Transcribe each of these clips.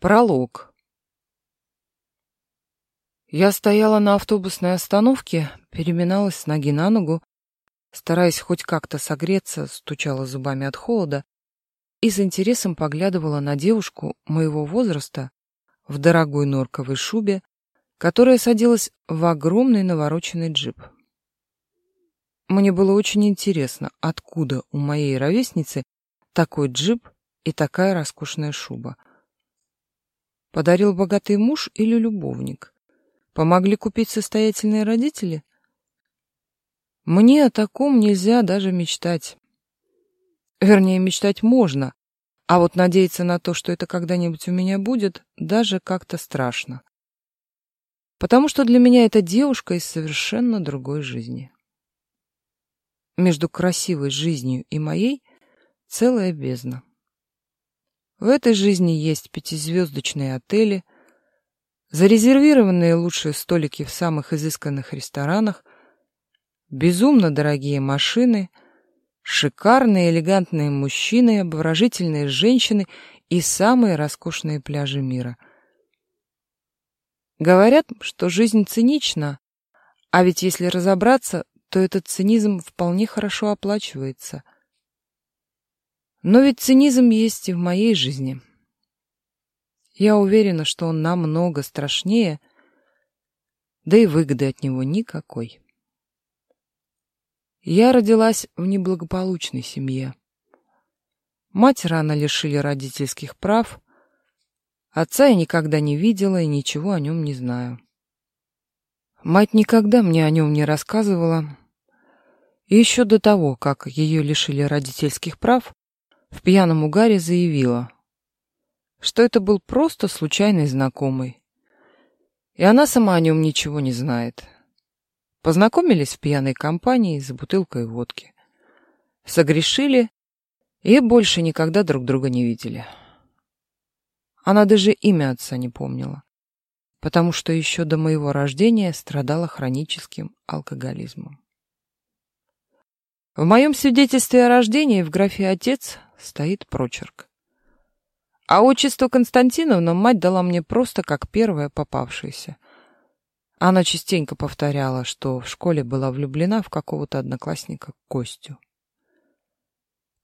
Пролог. Я стояла на автобусной остановке, переминалась с ноги на ногу, стараясь хоть как-то согреться, стучала зубами от холода и с интересом поглядывала на девушку моего возраста в дорогой норковой шубе, которая садилась в огромный навороченный джип. Мне было очень интересно, откуда у моей ровесницы такой джип и такая роскошная шуба — Подарил богатый муж или любовник? Помогли купить состоятельные родители? Мне о таком нельзя даже мечтать. Вернее, мечтать можно, а вот надеяться на то, что это когда-нибудь у меня будет, даже как-то страшно. Потому что для меня эта девушка из совершенно другой жизни. Между красивой жизнью и моей целая бездна. В этой жизни есть пятизвездочные отели, зарезервированные лучшие столики в самых изысканных ресторанах, безумно дорогие машины, шикарные элегантные мужчины, обворожительные женщины и самые роскошные пляжи мира. Говорят, что жизнь цинична, а ведь если разобраться, то этот цинизм вполне хорошо оплачивается — но ведь цинизм есть и в моей жизни. Я уверена, что он намного страшнее, да и выгоды от него никакой. Я родилась в неблагополучной семье. Мать рано лишили родительских прав, отца я никогда не видела и ничего о нем не знаю. Мать никогда мне о нем не рассказывала, и еще до того, как ее лишили родительских прав, в пьяном угаре заявила, что это был просто случайный знакомый. И она сама о нем ничего не знает. Познакомились в пьяной компании за бутылкой водки. Согрешили и больше никогда друг друга не видели. Она даже имя отца не помнила, потому что еще до моего рождения страдала хроническим алкоголизмом. В моем свидетельстве о рождении в графе «Отец» стоит прочерк. А отчество Константиновна мать дала мне просто как первая попавшаяся. Она частенько повторяла, что в школе была влюблена в какого-то одноклассника Костю.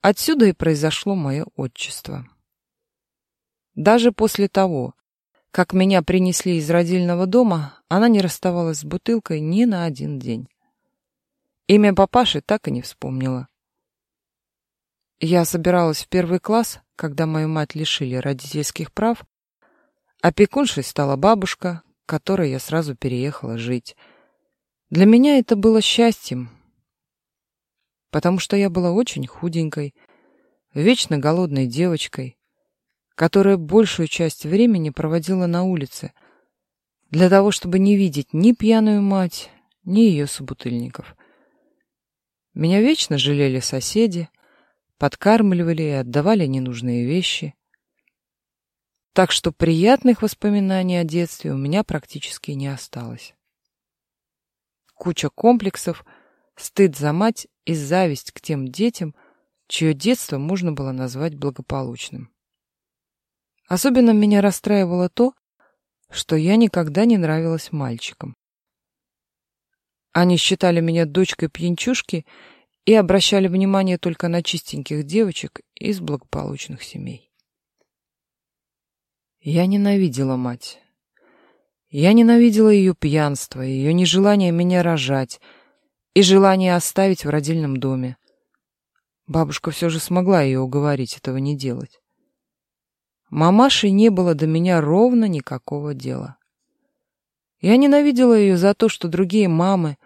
Отсюда и произошло мое отчество. Даже после того, как меня принесли из родильного дома, она не расставалась с бутылкой ни на один день. Имя папаши так и не вспомнила. Я собиралась в первый класс, когда мою мать лишили родительских прав. Опекуншей стала бабушка, которой я сразу переехала жить. Для меня это было счастьем, потому что я была очень худенькой, вечно голодной девочкой, которая большую часть времени проводила на улице, для того, чтобы не видеть ни пьяную мать, ни ее собутыльников. Меня вечно жалели соседи, подкармливали и отдавали ненужные вещи. Так что приятных воспоминаний о детстве у меня практически не осталось. Куча комплексов, стыд за мать и зависть к тем детям, чье детство можно было назвать благополучным. Особенно меня расстраивало то, что я никогда не нравилась мальчикам. Они считали меня дочкой пьянчушки и обращали внимание только на чистеньких девочек из благополучных семей. Я ненавидела мать. Я ненавидела ее пьянство, ее нежелание меня рожать и желание оставить в родильном доме. Бабушка все же смогла ее уговорить этого не делать. Мамашей не было до меня ровно никакого дела. Я ненавидела ее за то, что другие мамы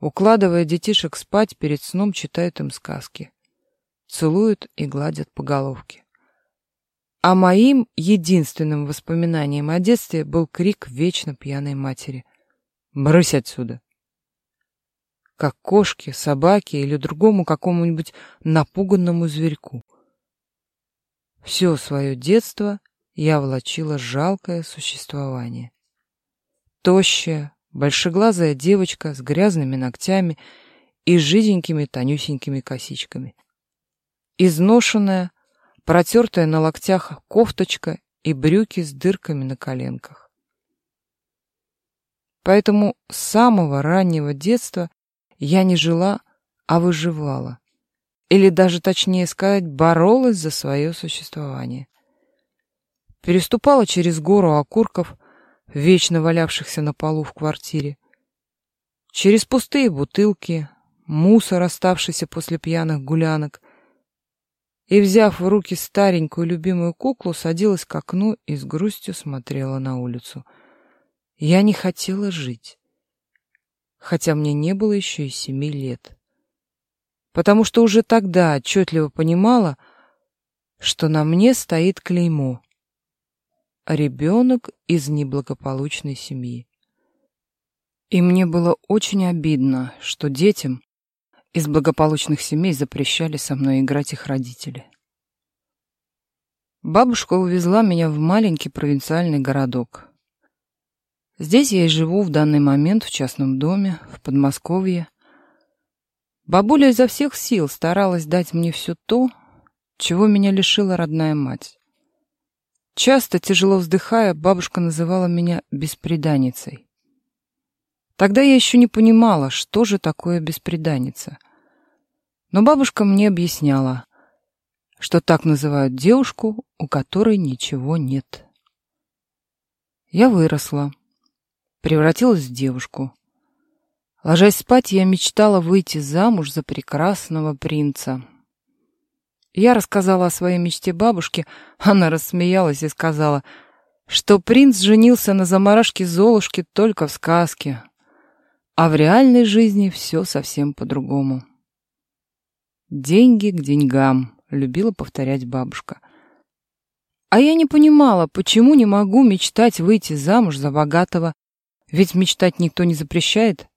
Укладывая детишек спать, перед сном читают им сказки. Целуют и гладят по головке. А моим единственным воспоминанием о детстве был крик вечно пьяной матери. «Брысь отсюда!» Как кошке, собаке или другому какому-нибудь напуганному зверьку. Все свое детство я влачила жалкое существование. Тощая, большеглазая девочка с грязными ногтями и жиденькими тонюсенькими косичками. Изношенная, протертая на локтях кофточка и брюки с дырками на коленках. Поэтому с самого раннего детства я не жила, а выживала. Или даже точнее сказать, боролась за свое существование. Переступала через гору окурков, вечно валявшихся на полу в квартире, через пустые бутылки, мусор, оставшийся после пьяных гулянок, и, взяв в руки старенькую любимую куклу, садилась к окну и с грустью смотрела на улицу. Я не хотела жить, хотя мне не было еще и семи лет, потому что уже тогда отчетливо понимала, что на мне стоит клеймо «Ребенок из неблагополучной семьи». И мне было очень обидно, что детям, из благополучных семей запрещали со мной играть их родители. Бабушка увезла меня в маленький провинциальный городок. Здесь я и живу в данный момент в частном доме, в Подмосковье. Бабуля изо всех сил старалась дать мне все то, чего меня лишила родная мать. Часто, тяжело вздыхая, бабушка называла меня беспреданницей. Тогда я еще не понимала, что же такое беспреданница. Но бабушка мне объясняла, что так называют девушку, у которой ничего нет. Я выросла, превратилась в девушку. Ложась спать, я мечтала выйти замуж за прекрасного принца. Я рассказала о своей мечте бабушке, она рассмеялась и сказала, что принц женился на заморашке Золушки только в сказке, а в реальной жизни все совсем по-другому. «Деньги к деньгам», — любила повторять бабушка. А я не понимала, почему не могу мечтать выйти замуж за богатого, ведь мечтать никто не запрещает.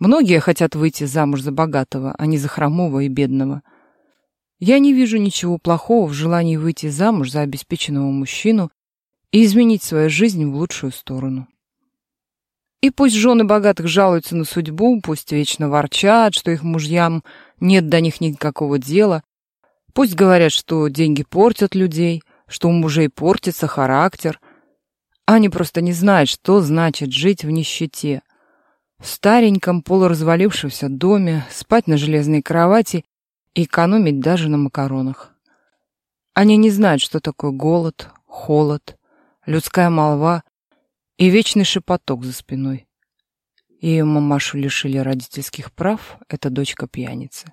Многие хотят выйти замуж за богатого, а не за хромого и бедного. Я не вижу ничего плохого в желании выйти замуж за обеспеченного мужчину и изменить свою жизнь в лучшую сторону. И пусть жены богатых жалуются на судьбу, пусть вечно ворчат, что их мужьям нет до них никакого дела. Пусть говорят, что деньги портят людей, что у мужей портится характер. Они просто не знают, что значит жить в нищете. В стареньком полуразвалившемся доме, спать на железной кровати экономить даже на макаронах. Они не знают, что такое голод, холод, людская молва и вечный шепоток за спиной. Ее мамашу лишили родительских прав, это дочка пьяницы.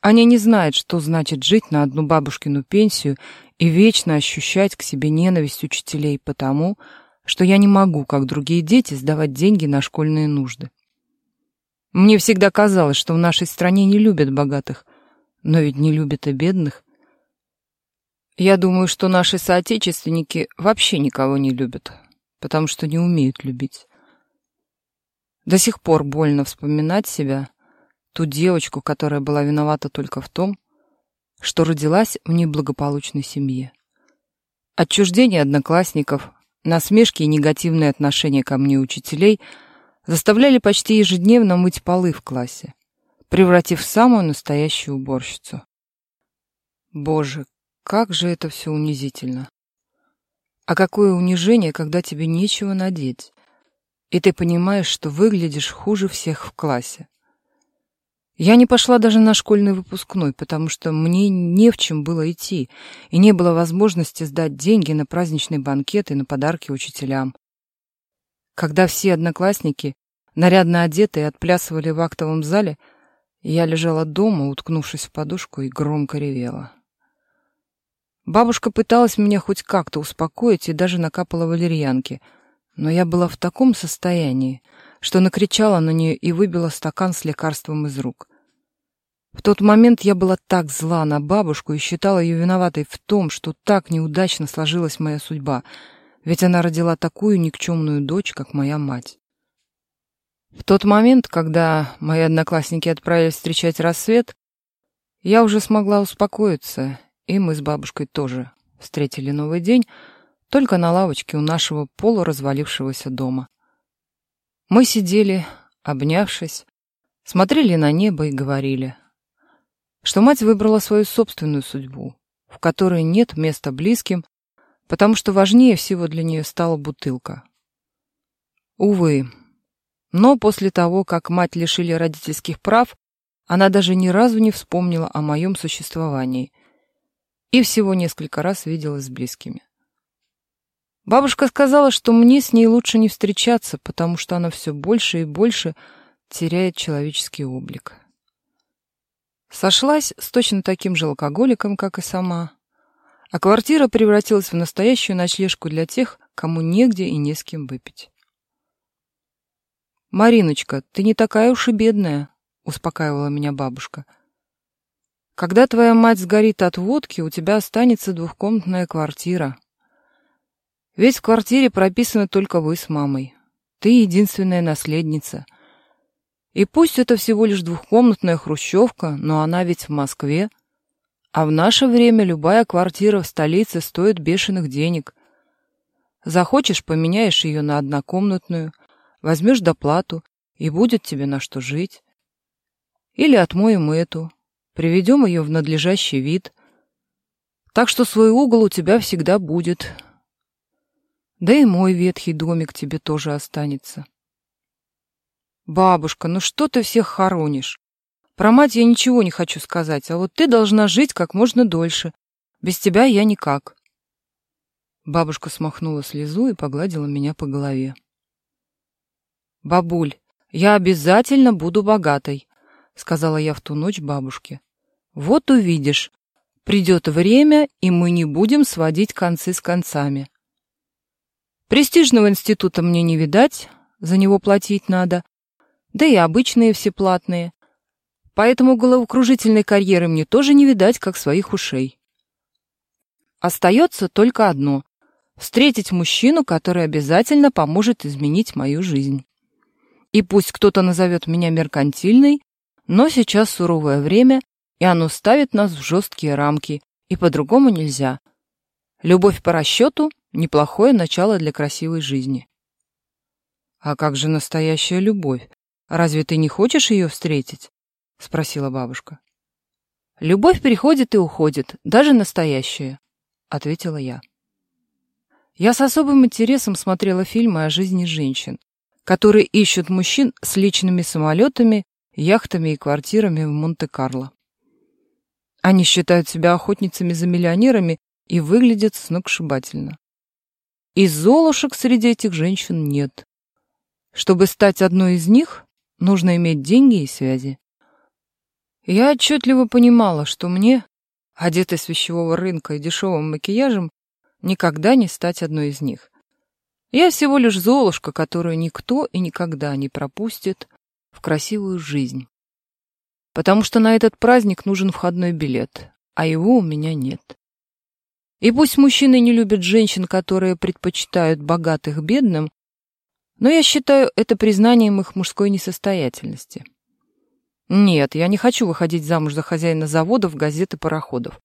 Они не знают, что значит жить на одну бабушкину пенсию и вечно ощущать к себе ненависть учителей потому, что я не могу, как другие дети, сдавать деньги на школьные нужды. Мне всегда казалось, что в нашей стране не любят богатых, но ведь не любят и бедных. Я думаю, что наши соотечественники вообще никого не любят, потому что не умеют любить. До сих пор больно вспоминать себя, ту девочку, которая была виновата только в том, что родилась в неблагополучной семье. Отчуждение одноклассников, насмешки и негативные отношения ко мне учителей заставляли почти ежедневно мыть полы в классе, превратив в самую настоящую уборщицу. Боже, как же это все унизительно! А какое унижение, когда тебе нечего надеть, и ты понимаешь, что выглядишь хуже всех в классе. Я не пошла даже на школьный выпускной, потому что мне не в чем было идти, и не было возможности сдать деньги на праздничный банкет и на подарки учителям. Когда все одноклассники, нарядно одетые, отплясывали в актовом зале, я лежала дома, уткнувшись в подушку, и громко ревела. Бабушка пыталась меня хоть как-то успокоить и даже накапала валерьянки — но я была в таком состоянии, что накричала на нее и выбила стакан с лекарством из рук. В тот момент я была так зла на бабушку и считала ее виноватой в том, что так неудачно сложилась моя судьба, ведь она родила такую никчемную дочь, как моя мать. В тот момент, когда мои одноклассники отправились встречать рассвет, я уже смогла успокоиться, и мы с бабушкой тоже встретили новый день, только на лавочке у нашего полуразвалившегося дома. Мы сидели, обнявшись, смотрели на небо и говорили, что мать выбрала свою собственную судьбу, в которой нет места близким, потому что важнее всего для нее стала бутылка. Увы, но после того, как мать лишили родительских прав, она даже ни разу не вспомнила о моем существовании и всего несколько раз виделась с близкими. Бабушка сказала, что мне с ней лучше не встречаться, потому что она все больше и больше теряет человеческий облик. Сошлась с точно таким же алкоголиком, как и сама, а квартира превратилась в настоящую ночлежку для тех, кому негде и не с кем выпить. «Мариночка, ты не такая уж и бедная», — успокаивала меня бабушка. «Когда твоя мать сгорит от водки, у тебя останется двухкомнатная квартира. Ведь в квартире прописаны только вы с мамой. Ты единственная наследница. И пусть это всего лишь двухкомнатная хрущевка, но она ведь в Москве. А в наше время любая квартира в столице стоит бешеных денег. Захочешь, поменяешь ее на однокомнатную, возьмешь доплату, и будет тебе на что жить. Или отмоем эту, приведем ее в надлежащий вид. Так что свой угол у тебя всегда будет. Да и мой ветхий домик тебе тоже останется. Бабушка, ну что ты всех хоронишь? Про мать я ничего не хочу сказать, а вот ты должна жить как можно дольше. Без тебя я никак. Бабушка смахнула слезу и погладила меня по голове. «Бабуль, я обязательно буду богатой», — сказала я в ту ночь бабушке. «Вот увидишь, придет время, и мы не будем сводить концы с концами. Престижного института мне не видать, за него платить надо, да и обычные все платные. Поэтому головокружительной карьеры мне тоже не видать, как своих ушей. Остается только одно — встретить мужчину, который обязательно поможет изменить мою жизнь. И пусть кто-то назовет меня меркантильной, но сейчас суровое время, и оно ставит нас в жесткие рамки, и по-другому нельзя. Любовь по расчету — неплохое начало для красивой жизни. «А как же настоящая любовь? Разве ты не хочешь ее встретить?» — спросила бабушка. «Любовь приходит и уходит, даже настоящая», — ответила я. Я с особым интересом смотрела фильмы о жизни женщин, которые ищут мужчин с личными самолетами, яхтами и квартирами в Монте-Карло. Они считают себя охотницами за миллионерами и выглядят сногсшибательно. И золушек среди этих женщин нет. Чтобы стать одной из них, нужно иметь деньги и связи. Я отчетливо понимала, что мне, одетой с вещевого рынка и дешевым макияжем, никогда не стать одной из них. Я всего лишь Золушка, которую никто и никогда не пропустит в красивую жизнь. Потому что на этот праздник нужен входной билет, а его у меня нет. И пусть мужчины не любят женщин, которые предпочитают богатых бедным, но я считаю это признанием их мужской несостоятельности. Нет, я не хочу выходить замуж за хозяина заводов, газет и пароходов.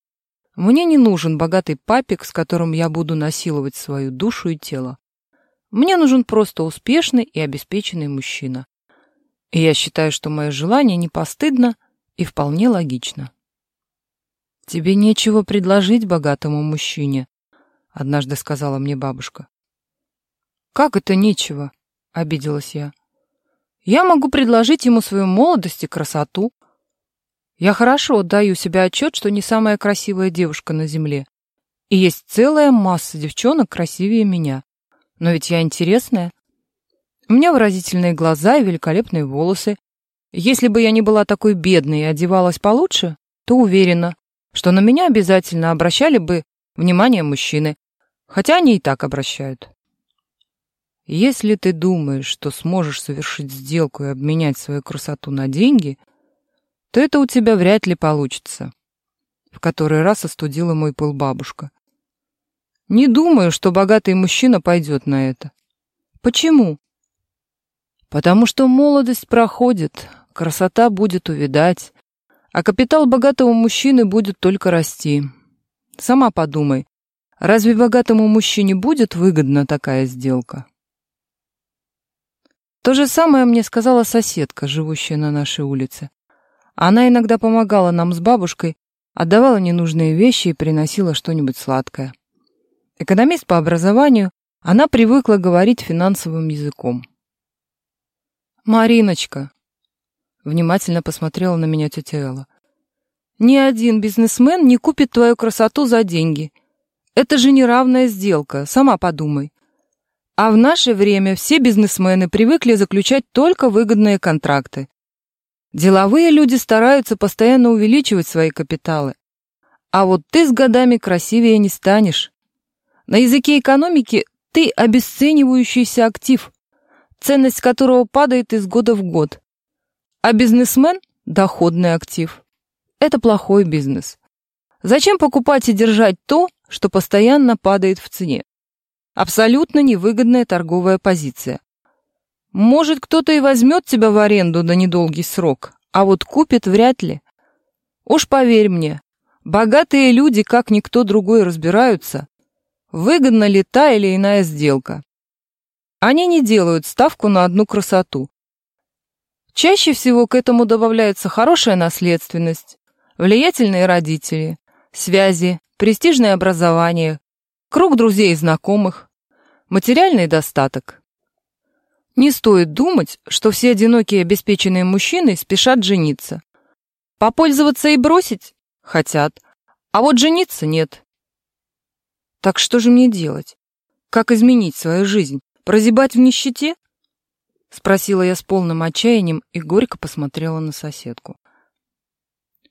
Мне не нужен богатый папик, с которым я буду насиловать свою душу и тело. Мне нужен просто успешный и обеспеченный мужчина. И я считаю, что мое желание не постыдно и вполне логично. «Тебе нечего предложить богатому мужчине», — однажды сказала мне бабушка. «Как это нечего?» — обиделась я. «Я могу предложить ему свою молодость и красоту. Я хорошо отдаю себе отчет, что не самая красивая девушка на земле, и есть целая масса девчонок красивее меня. Но ведь я интересная. У меня выразительные глаза и великолепные волосы. Если бы я не была такой бедной и одевалась получше, то уверена, что на меня обязательно обращали бы внимание мужчины, хотя они и так обращают. Если ты думаешь, что сможешь совершить сделку и обменять свою красоту на деньги, то это у тебя вряд ли получится. В который раз остудила мой пыл бабушка. Не думаю, что богатый мужчина пойдет на это. Почему? Потому что молодость проходит, красота будет увядать, а капитал богатого мужчины будет только расти. Сама подумай, разве богатому мужчине будет выгодна такая сделка? То же самое мне сказала соседка, живущая на нашей улице. Она иногда помогала нам с бабушкой, отдавала ненужные вещи и приносила что-нибудь сладкое. Экономист по образованию, она привыкла говорить финансовым языком. «Мариночка», — внимательно посмотрела на меня тетя Элла, «ни один бизнесмен не купит твою красоту за деньги. Это же неравная сделка, сама подумай. А в наше время все бизнесмены привыкли заключать только выгодные контракты. Деловые люди стараются постоянно увеличивать свои капиталы. А вот ты с годами красивее не станешь. На языке экономики ты обесценивающийся актив, ценность которого падает из года в год. А бизнесмен – доходный актив. Это плохой бизнес. Зачем покупать и держать то, что постоянно падает в цене? Абсолютно невыгодная торговая позиция. Может, кто-то и возьмет тебя в аренду на недолгий срок, а вот купит вряд ли. Уж поверь мне, богатые люди, как никто другой, разбираются, выгодна ли та или иная сделка. Они не делают ставку на одну красоту. Чаще всего к этому добавляется хорошая наследственность, влиятельные родители, связи, престижное образование, круг друзей и знакомых, материальный достаток. Не стоит думать, что все одинокие обеспеченные мужчины спешат жениться. Попользоваться и бросить хотят, а вот жениться нет. Так что же мне делать? Как изменить свою жизнь? Прозябать в нищете? Спросила я с полным отчаянием и горько посмотрела на соседку.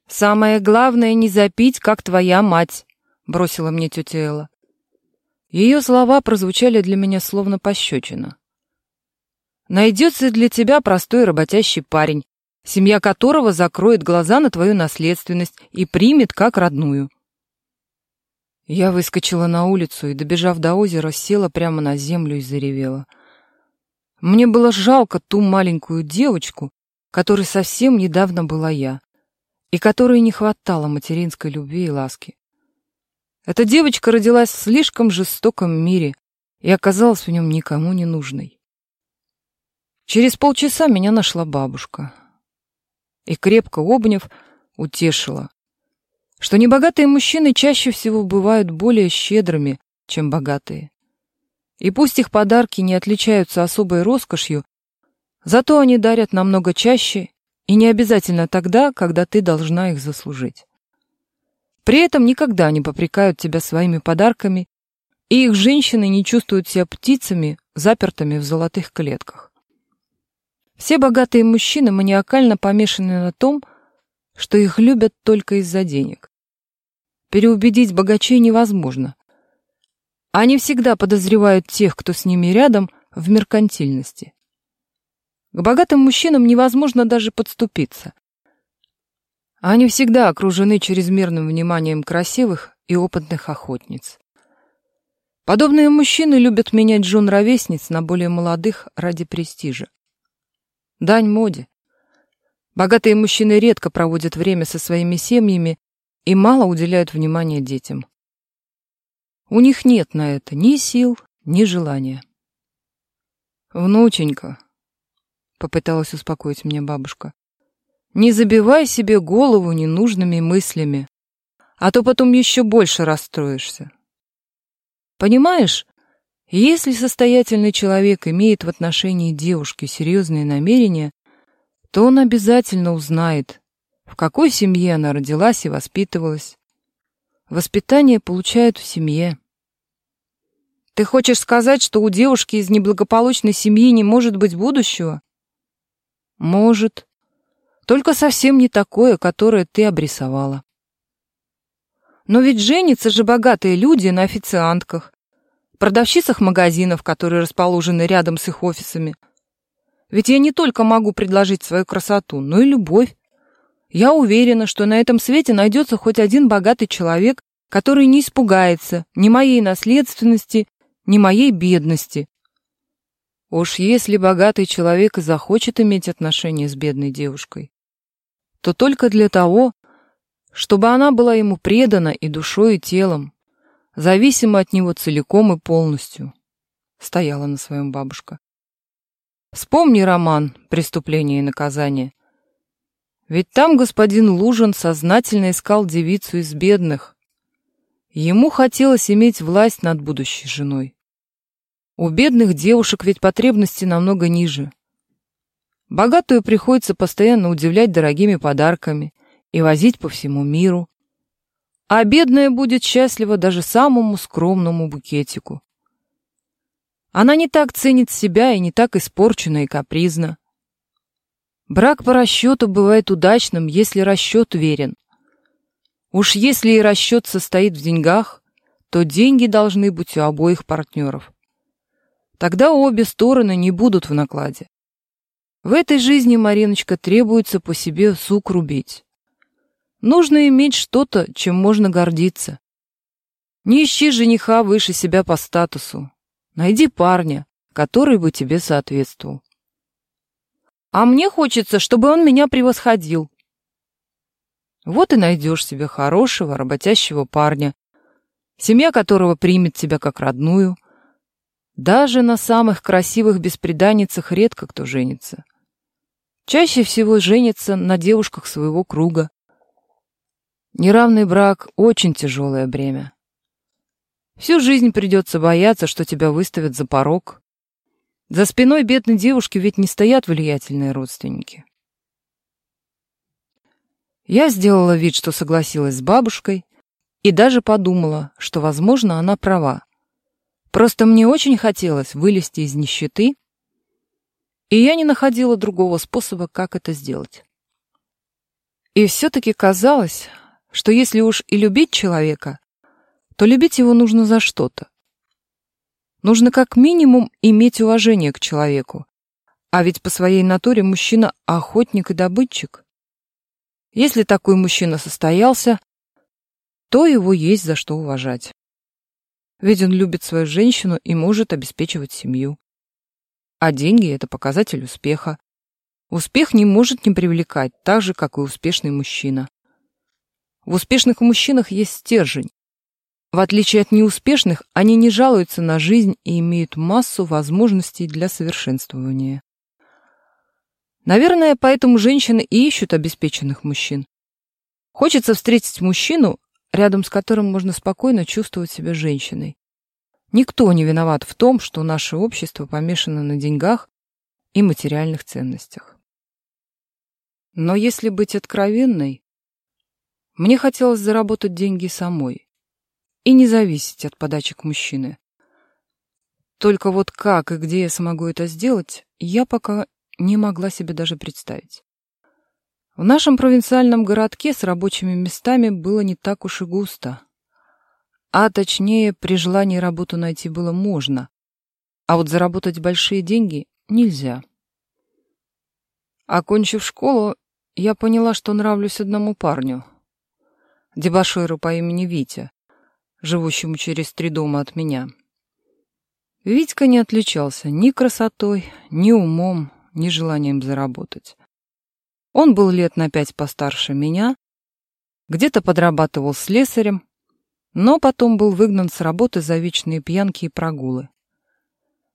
«Самое главное — не запить, как твоя мать», — бросила мне тетя Элла. Ее слова прозвучали для меня словно пощечина. «Найдется для тебя простой работящий парень, семья которого закроет глаза на твою наследственность и примет как родную». Я выскочила на улицу и, добежав до озера, села прямо на землю и заревела. Мне было жалко ту маленькую девочку, которой совсем недавно была я, и которой не хватало материнской любви и ласки. Эта девочка родилась в слишком жестоком мире и оказалась в нем никому не нужной. Через полчаса меня нашла бабушка и, крепко обняв, утешила, что небогатые мужчины чаще всего бывают более щедрыми, чем богатые. И пусть их подарки не отличаются особой роскошью, зато они дарят намного чаще и не обязательно тогда, когда ты должна их заслужить. При этом никогда не попрекают тебя своими подарками, и их женщины не чувствуют себя птицами, запертыми в золотых клетках. Все богатые мужчины маниакально помешаны на том, что их любят только из-за денег. Переубедить богачей невозможно. Они всегда подозревают тех, кто с ними рядом, в меркантильности. К богатым мужчинам невозможно даже подступиться. Они всегда окружены чрезмерным вниманием красивых и опытных охотниц. Подобные мужчины любят менять жен ровесниц на более молодых ради престижа. Дань моде. Богатые мужчины редко проводят время со своими семьями и мало уделяют внимания детям. У них нет на это ни сил, ни желания. «Внученька», — попыталась успокоить меня бабушка, не забивай себе голову ненужными мыслями, а то потом еще больше расстроишься. Понимаешь, если состоятельный человек имеет в отношении девушки серьезные намерения, то он обязательно узнает, в какой семье она родилась и воспитывалась. Воспитание получают в семье. Ты хочешь сказать, что у девушки из неблагополучной семьи не может быть будущего? Может, только совсем не такое, которое ты обрисовала. Но ведь женятся же богатые люди на официантках, продавщицах магазинов, которые расположены рядом с их офисами. Ведь я не только могу предложить свою красоту, но и любовь. Я уверена, что на этом свете найдется хоть один богатый человек, который не испугается ни моей наследственности, ни моей бедности. Уж если богатый человек и захочет иметь отношения с бедной девушкой, то только для того, чтобы она была ему предана и душой, и телом, зависима от него целиком и полностью, стояла на своем бабушка. Вспомни роман «Преступление и наказание». Ведь там господин Лужин сознательно искал девицу из бедных. Ему хотелось иметь власть над будущей женой. У бедных девушек ведь потребности намного ниже. Богатую приходится постоянно удивлять дорогими подарками и возить по всему миру. А бедная будет счастлива даже самому скромному букетику. Она не так ценит себя и не так испорчена и капризна. Брак по расчету бывает удачным, если расчет верен. Уж если и расчет состоит в деньгах, то деньги должны быть у обоих партнеров. Тогда обе стороны не будут в накладе. В этой жизни, Мариночка, требуется по себе сук рубить. Нужно иметь что-то, чем можно гордиться. Не ищи жениха выше себя по статусу. Найди парня, который бы тебе соответствовал. А мне хочется, чтобы он меня превосходил. Вот и найдешь себе хорошего, работящего парня, семья которого примет тебя как родную, даже на самых красивых беспреданницах редко кто женится. Чаще всего женится на девушках своего круга. Неравный брак — очень тяжелое бремя. Всю жизнь придется бояться, что тебя выставят за порог. За спиной бедной девушки ведь не стоят влиятельные родственники. Я сделала вид, что согласилась с бабушкой, и даже подумала, что, возможно, она права. Просто мне очень хотелось вылезти из нищеты, и я не находила другого способа, как это сделать. И все-таки казалось, что если уж и любить человека, то любить его нужно за что-то. Нужно как минимум иметь уважение к человеку, а ведь по своей натуре мужчина — охотник и добытчик. Если такой мужчина состоялся, то его есть за что уважать ведь он любит свою женщину и может обеспечивать семью. А деньги — это показатель успеха. Успех не может не привлекать, так же, как и успешный мужчина. В успешных мужчинах есть стержень. В отличие от неуспешных, они не жалуются на жизнь и имеют массу возможностей для совершенствования. Наверное, поэтому женщины и ищут обеспеченных мужчин. Хочется встретить мужчину, рядом с которым можно спокойно чувствовать себя женщиной. Никто не виноват в том, что наше общество помешано на деньгах и материальных ценностях. Но если быть откровенной, мне хотелось заработать деньги самой и не зависеть от подачек мужчины. Только вот как и где я смогу это сделать, я пока не могла себе даже представить. В нашем провинциальном городке с рабочими местами было не так уж и густо. А точнее, при желании работу найти было можно, а вот заработать большие деньги нельзя. Окончив школу, я поняла, что нравлюсь одному парню, дебоширу по имени Витя, живущему через три дома от меня. Витька не отличался ни красотой, ни умом, ни желанием заработать. Он был лет на пять постарше меня, где-то подрабатывал слесарем, но потом был выгнан с работы за вечные пьянки и прогулы.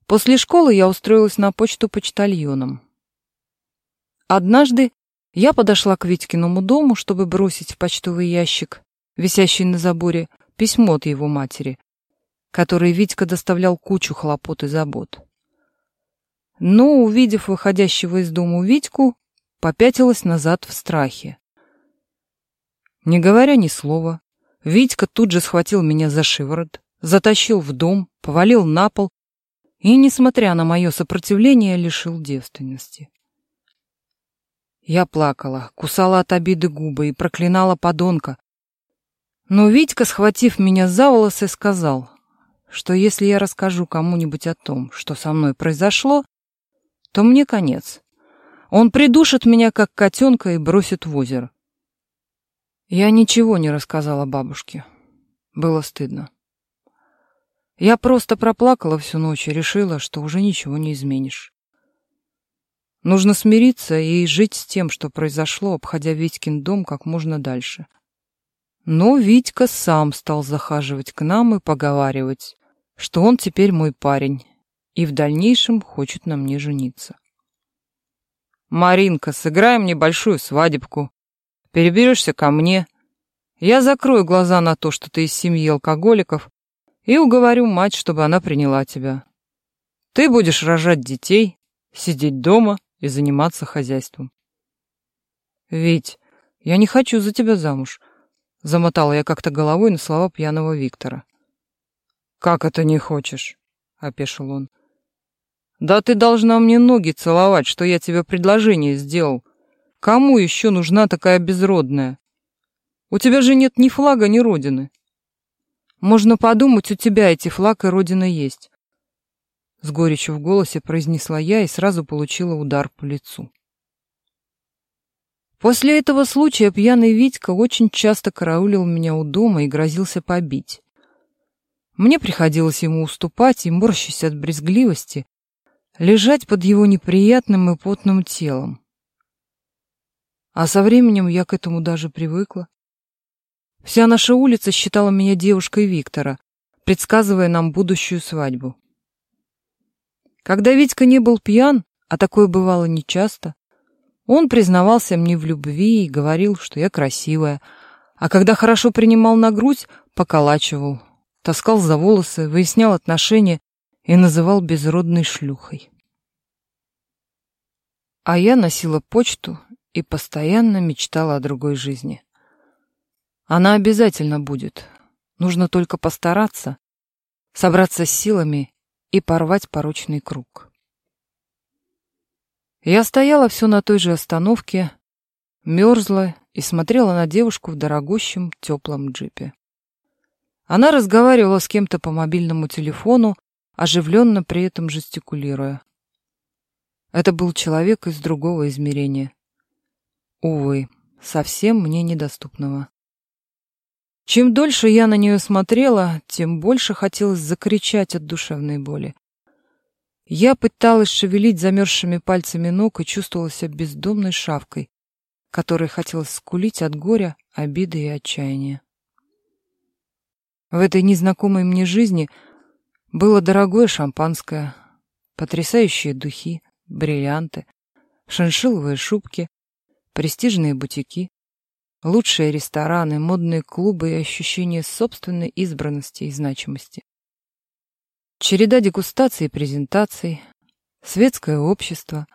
После школы я устроилась на почту почтальоном. Однажды я подошла к Витькиному дому, чтобы бросить в почтовый ящик, висящий на заборе, письмо от его матери, которое Витька доставлял кучу хлопот и забот. Но, увидев выходящего из дома Витьку, попятилась назад в страхе. Не говоря ни слова, Витька тут же схватил меня за шиворот, затащил в дом, повалил на пол и, несмотря на мое сопротивление, лишил девственности. Я плакала, кусала от обиды губы и проклинала подонка. Но Витька, схватив меня за волосы, сказал, что если я расскажу кому-нибудь о том, что со мной произошло, то мне конец. Он придушит меня, как котенка, и бросит в озеро. Я ничего не рассказала бабушке. Было стыдно. Я просто проплакала всю ночь и решила, что уже ничего не изменишь. Нужно смириться и жить с тем, что произошло, обходя Витькин дом как можно дальше. Но Витька сам стал захаживать к нам и поговаривать, что он теперь мой парень и в дальнейшем хочет на мне жениться. «Маринка, сыграем небольшую свадебку. Переберешься ко мне. Я закрою глаза на то, что ты из семьи алкоголиков, и уговорю мать, чтобы она приняла тебя. Ты будешь рожать детей, сидеть дома и заниматься хозяйством. Ведь я не хочу за тебя замуж, замотала я как-то головой на слова пьяного Виктора. Как это не хочешь? опешил он. Да ты должна мне ноги целовать, что я тебе предложение сделал. Кому еще нужна такая безродная? У тебя же нет ни флага, ни родины. Можно подумать, у тебя эти флаг и родина есть. С горечью в голосе произнесла я и сразу получила удар по лицу. После этого случая пьяный Витька очень часто караулил меня у дома и грозился побить. Мне приходилось ему уступать и, морщась от брезгливости, лежать под его неприятным и потным телом. А со временем я к этому даже привыкла. Вся наша улица считала меня девушкой Виктора, предсказывая нам будущую свадьбу. Когда Витька не был пьян, а такое бывало нечасто, он признавался мне в любви и говорил, что я красивая, а когда хорошо принимал на грудь, поколачивал, таскал за волосы, выяснял отношения и называл безродной шлюхой. А я носила почту и постоянно мечтала о другой жизни. Она обязательно будет. Нужно только постараться, собраться с силами и порвать порочный круг. Я стояла все на той же остановке, мерзла и смотрела на девушку в дорогущем теплом джипе. Она разговаривала с кем-то по мобильному телефону, оживленно при этом жестикулируя. Это был человек из другого измерения. Увы, совсем мне недоступного. Чем дольше я на нее смотрела, тем больше хотелось закричать от душевной боли. Я пыталась шевелить замерзшими пальцами ног и чувствовала себя бездомной шавкой, которой хотелось скулить от горя, обиды и отчаяния. В этой незнакомой мне жизни было дорогое шампанское, потрясающие духи, бриллианты, шиншилловые шубки, престижные бутики, лучшие рестораны, модные клубы и ощущение собственной избранности и значимости. Череда дегустаций и презентаций, светское общество,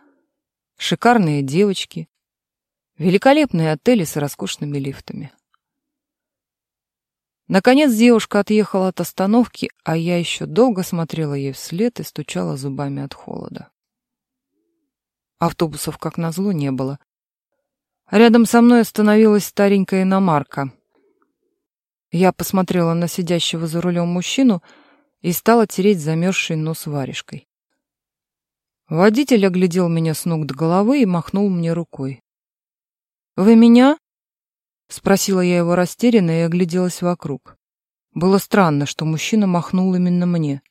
шикарные девочки, великолепные отели с роскошными лифтами. Наконец девушка отъехала от остановки, а я еще долго смотрела ей вслед и стучала зубами от холода. Автобусов, как назло, не было. Рядом со мной остановилась старенькая иномарка. Я посмотрела на сидящего за рулем мужчину и стала тереть замерзший нос варежкой. Водитель оглядел меня с ног до головы и махнул мне рукой. «Вы меня?» — спросила я его растерянно и огляделась вокруг. Было странно, что мужчина махнул именно мне.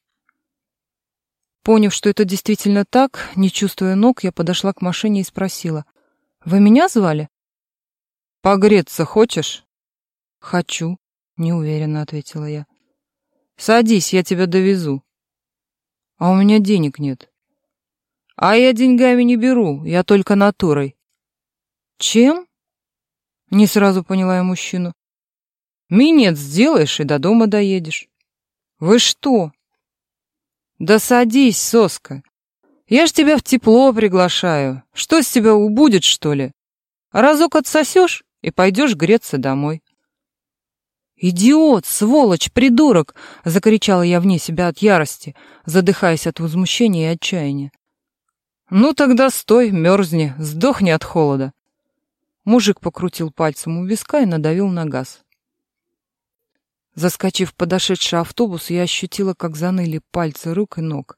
Поняв, что это действительно так, не чувствуя ног, я подошла к машине и спросила. Вы меня звали? Погреться хочешь? Хочу, неуверенно ответила я. Садись, я тебя довезу. А у меня денег нет. А я деньгами не беру, я только натурой. Чем? Не сразу поняла я мужчину. Минет сделаешь и до дома доедешь. Вы что? Да садись, соска. Я ж тебя в тепло приглашаю. Что с тебя убудет, что ли? разок отсосешь и пойдешь греться домой. «Идиот, сволочь, придурок!» — закричала я вне себя от ярости, задыхаясь от возмущения и отчаяния. «Ну тогда стой, мерзни, сдохни от холода!» Мужик покрутил пальцем у виска и надавил на газ. Заскочив в подошедший автобус, я ощутила, как заныли пальцы рук и ног.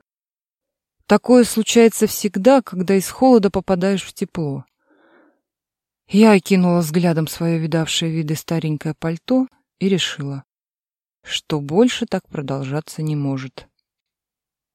Такое случается всегда, когда из холода попадаешь в тепло. Я окинула взглядом свое видавшее виды старенькое пальто и решила, что больше так продолжаться не может.